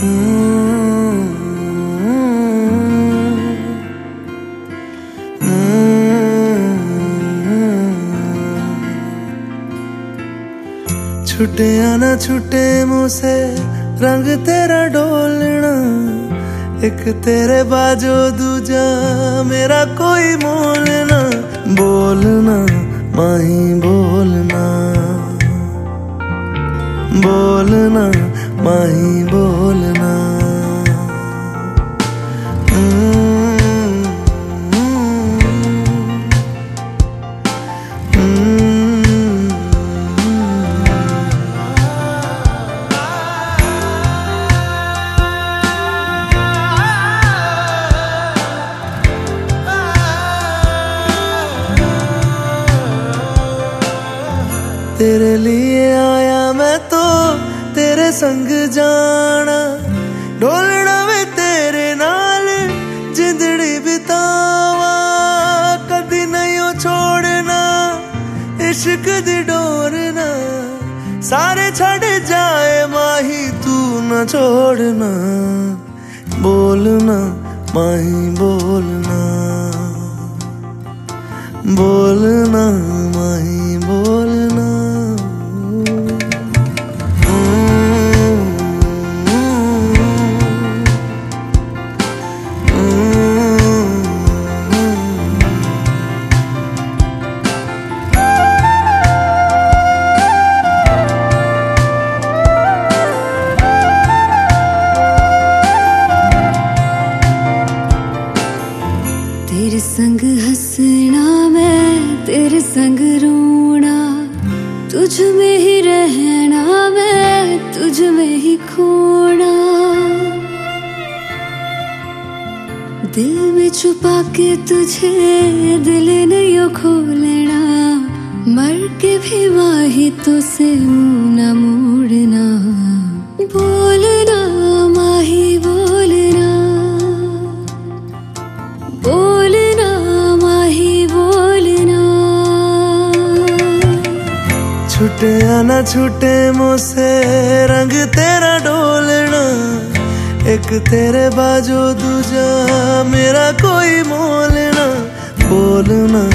छुटे या ना छुटे मुँह रंग तेरा डोलना एक तेरे बाजो दूजा, मेरा कोई मोलना बोलना, माही बोलना। बोलना, माही तेरे लिए आया मैं तो तेरे संग जाना। ढोलना वे तेरे नाल, जिंदड़ी बितावा। कदी नहीं छोड़ना, इश्क दी डोरना। सारे छड़ जाए, माही तू न छोड़ना। बोलना, माही बोलना। बोलना, माही संग हंसना, मैं तेरे संग रोना। तुझ में ही रहना, मैं तुझ में ही खोना। दिल में छुपा के तुझे, दिल नहीं खोलना मर के भी माही तो से न मोड़ना। छुटे या ना छुटे मुझसे, रंग तेरा डोलना, एक तेरे बाजो दूजा, मेरा कोई मोलना, बोलना।